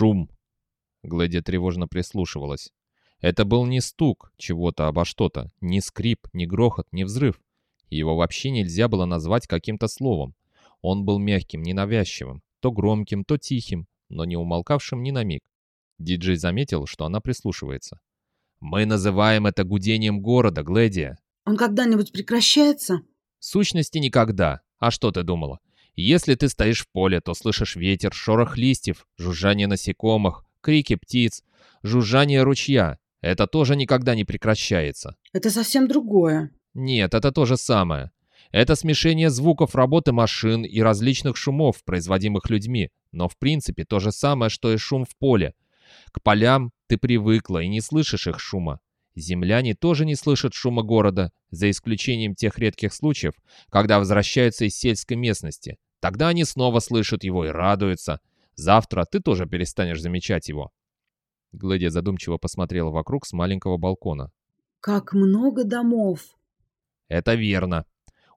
Шум. Глэдия тревожно прислушивалась. Это был не стук чего-то обо что-то, не скрип, не грохот, не взрыв. Его вообще нельзя было назвать каким-то словом. Он был мягким, ненавязчивым, то громким, то тихим, но не умолкавшим ни на миг. Диджей заметил, что она прислушивается. «Мы называем это гудением города, Глэдия». Он когда-нибудь прекращается? В сущности, никогда. А что ты думала? Если ты стоишь в поле, то слышишь ветер, шорох листьев, жужжание насекомых, крики птиц, жужжание ручья. Это тоже никогда не прекращается. Это совсем другое. Нет, это то же самое. Это смешение звуков работы машин и различных шумов, производимых людьми, но в принципе то же самое, что и шум в поле. К полям ты привыкла и не слышишь их шума. Земляне тоже не слышат шума города, за исключением тех редких случаев, когда возвращаются из сельской местности. Тогда они снова слышат его и радуются. Завтра ты тоже перестанешь замечать его. Глэдия задумчиво посмотрела вокруг с маленького балкона. Как много домов. Это верно.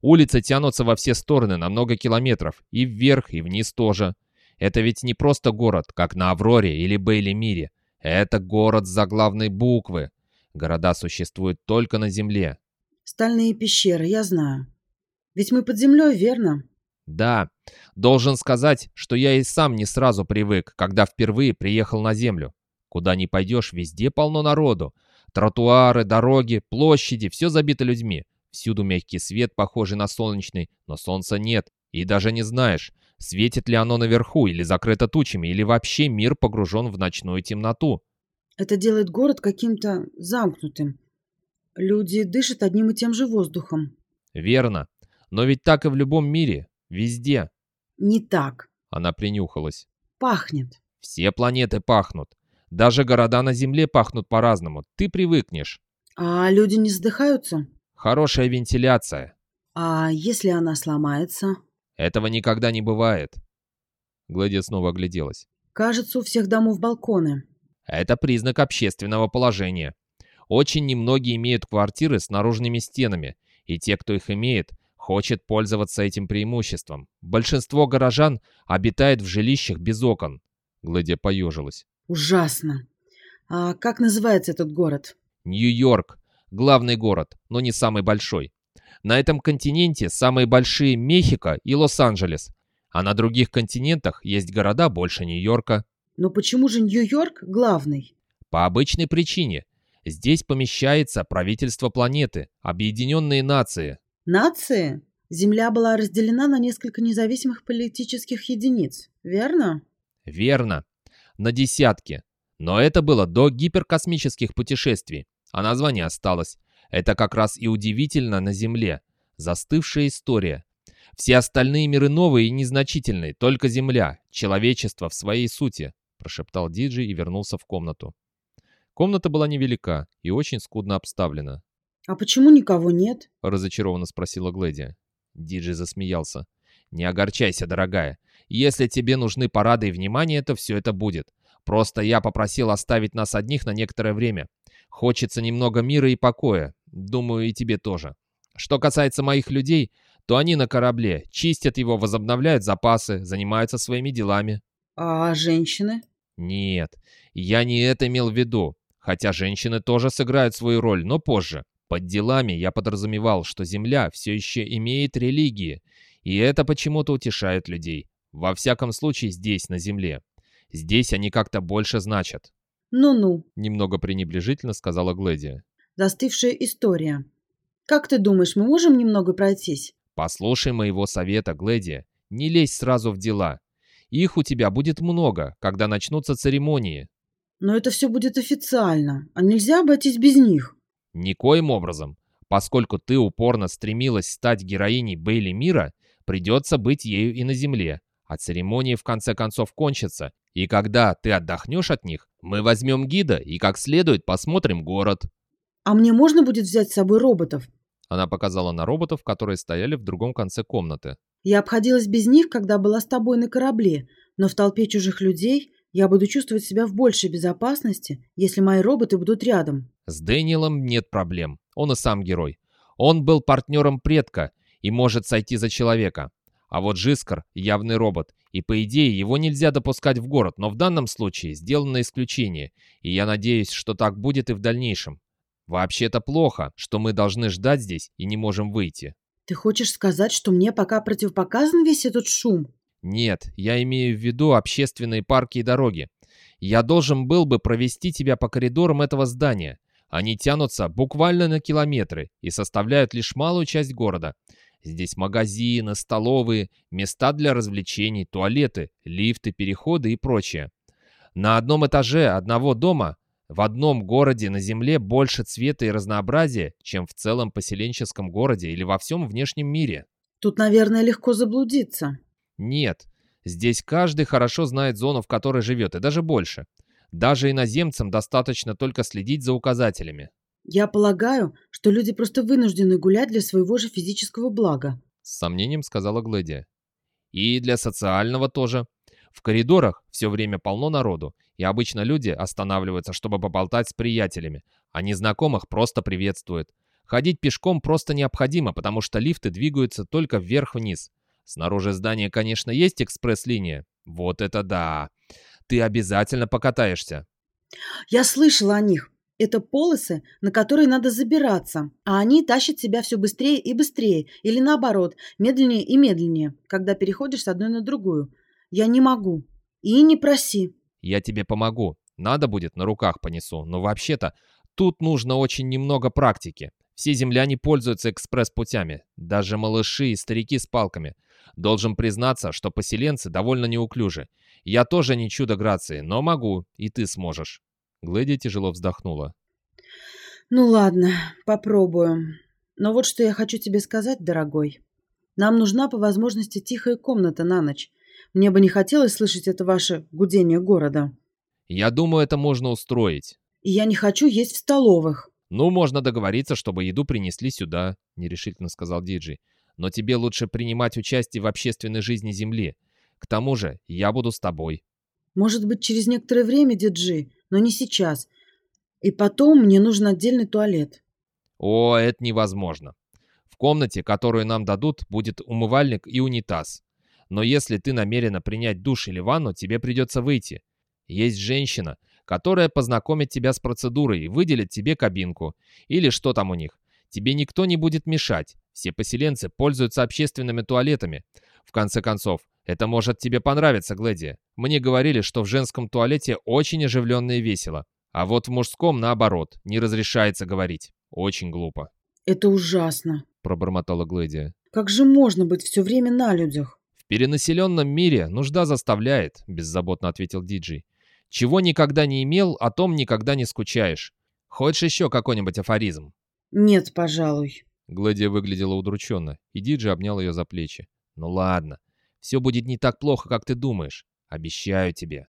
Улицы тянутся во все стороны на много километров, и вверх, и вниз тоже. Это ведь не просто город, как на Авроре или Бейли-Мире. Это город заглавной буквы. Города существуют только на Земле. Стальные пещеры, я знаю. Ведь мы под землей, верно? Да, должен сказать, что я и сам не сразу привык, когда впервые приехал на Землю. Куда ни пойдешь, везде полно народу. Тротуары, дороги, площади, все забито людьми. Всюду мягкий свет, похожий на солнечный, но солнца нет. И даже не знаешь, светит ли оно наверху, или закрыто тучами, или вообще мир погружен в ночную темноту. Это делает город каким-то замкнутым. Люди дышат одним и тем же воздухом. Верно. Но ведь так и в любом мире. Везде. Не так. Она принюхалась. Пахнет. Все планеты пахнут. Даже города на Земле пахнут по-разному. Ты привыкнешь. А люди не задыхаются? Хорошая вентиляция. А если она сломается? Этого никогда не бывает. Гладия снова огляделась. Кажется, у всех домов балконы. Это признак общественного положения. Очень немногие имеют квартиры с наружными стенами, и те, кто их имеет, хочет пользоваться этим преимуществом. Большинство горожан обитает в жилищах без окон. Гладия поежилась. Ужасно. А как называется этот город? Нью-Йорк. Главный город, но не самый большой. На этом континенте самые большие Мехико и Лос-Анджелес. А на других континентах есть города больше Нью-Йорка. Но почему же Нью-Йорк главный? По обычной причине. Здесь помещается правительство планеты, Объединенные Нации. Нации? Земля была разделена на несколько независимых политических единиц, верно? Верно. На десятки. Но это было до гиперкосмических путешествий, а название осталось. Это как раз и удивительно на Земле. Застывшая история. Все остальные миры новые и незначительные, только Земля, человечество в своей сути прошептал Диджей и вернулся в комнату. Комната была невелика и очень скудно обставлена. «А почему никого нет?» — разочарованно спросила Глэдия. Диджей засмеялся. «Не огорчайся, дорогая. Если тебе нужны парады и внимание, то все это будет. Просто я попросил оставить нас одних на некоторое время. Хочется немного мира и покоя. Думаю, и тебе тоже. Что касается моих людей, то они на корабле, чистят его, возобновляют запасы, занимаются своими делами». «А женщины?» Нет, я не это имел в виду. Хотя женщины тоже сыграют свою роль, но позже. Под делами я подразумевал, что Земля все еще имеет религии, и это почему-то утешает людей. Во всяком случае, здесь, на Земле. Здесь они как-то больше значат. «Ну-ну», — немного пренебрежительно сказала Глэдия. «Застывшая история. Как ты думаешь, мы можем немного пройтись?» «Послушай моего совета, Глэдия. Не лезь сразу в дела. Их у тебя будет много, когда начнутся церемонии. Но это все будет официально, а нельзя обойтись без них. Никоим образом. Поскольку ты упорно стремилась стать героиней Бейли Мира, придется быть ею и на земле. А церемонии в конце концов кончатся, и когда ты отдохнешь от них, мы возьмем гида и как следует посмотрим город. А мне можно будет взять с собой роботов? Она показала на роботов, которые стояли в другом конце комнаты. Я обходилась без них, когда была с тобой на корабле, но в толпе чужих людей я буду чувствовать себя в большей безопасности, если мои роботы будут рядом. С Дэниелом нет проблем. Он и сам герой. Он был партнером предка и может сойти за человека. А вот Жискар — явный робот, и по идее его нельзя допускать в город, но в данном случае сделано исключение, и я надеюсь, что так будет и в дальнейшем. Вообще-то плохо, что мы должны ждать здесь и не можем выйти. Ты хочешь сказать, что мне пока противопоказан весь этот шум? Нет, я имею в виду общественные парки и дороги. Я должен был бы провести тебя по коридорам этого здания. Они тянутся буквально на километры и составляют лишь малую часть города. Здесь магазины, столовые, места для развлечений, туалеты, лифты, переходы и прочее. На одном этаже одного дома в одном городе на Земле больше цвета и разнообразия, чем в целом поселенческом городе или во всем внешнем мире. Тут, наверное, легко заблудиться. Нет, здесь каждый хорошо знает зону, в которой живет, и даже больше. Даже иноземцам достаточно только следить за указателями. Я полагаю, что люди просто вынуждены гулять для своего же физического блага. С сомнением сказала Глэдия. И для социального тоже. В коридорах все время полно народу, и обычно люди останавливаются, чтобы поболтать с приятелями, а незнакомых просто приветствуют. Ходить пешком просто необходимо, потому что лифты двигаются только вверх-вниз. Снаружи здания, конечно, есть экспресс-линия. Вот это да! Ты обязательно покатаешься. Я слышала о них. Это полосы, на которые надо забираться, а они тащат себя все быстрее и быстрее, или наоборот, медленнее и медленнее, когда переходишь с одной на другую. Я не могу. И не проси. Я тебе помогу. Надо будет, на руках понесу. Но вообще-то, тут нужно очень немного практики. Все земляне пользуются экспресс-путями. Даже малыши и старики с палками. Должен признаться, что поселенцы довольно неуклюжи. Я тоже не чудо грации, но могу, и ты сможешь. Глэдия тяжело вздохнула. Ну ладно, попробую. Но вот что я хочу тебе сказать, дорогой. Нам нужна по возможности тихая комната на ночь. Мне бы не хотелось слышать это ваше гудение города. Я думаю, это можно устроить. И я не хочу есть в столовых. Ну, можно договориться, чтобы еду принесли сюда, нерешительно сказал Диджи. Но тебе лучше принимать участие в общественной жизни Земли. К тому же, я буду с тобой. Может быть, через некоторое время, Диджи, но не сейчас. И потом мне нужен отдельный туалет. О, это невозможно. В комнате, которую нам дадут, будет умывальник и унитаз. Но если ты намерена принять душ или ванну, тебе придется выйти. Есть женщина, которая познакомит тебя с процедурой и выделит тебе кабинку. Или что там у них. Тебе никто не будет мешать. Все поселенцы пользуются общественными туалетами. В конце концов, это может тебе понравиться, Глэдия. Мне говорили, что в женском туалете очень оживленно и весело. А вот в мужском, наоборот, не разрешается говорить. Очень глупо. «Это ужасно», — пробормотала Глэдия. «Как же можно быть все время на людях?» «В перенаселенном мире нужда заставляет», — беззаботно ответил Диджей. «Чего никогда не имел, о том никогда не скучаешь. Хочешь еще какой-нибудь афоризм?» «Нет, пожалуй». Гладия выглядела удрученно, и Диджи обнял ее за плечи. «Ну ладно, все будет не так плохо, как ты думаешь. Обещаю тебе».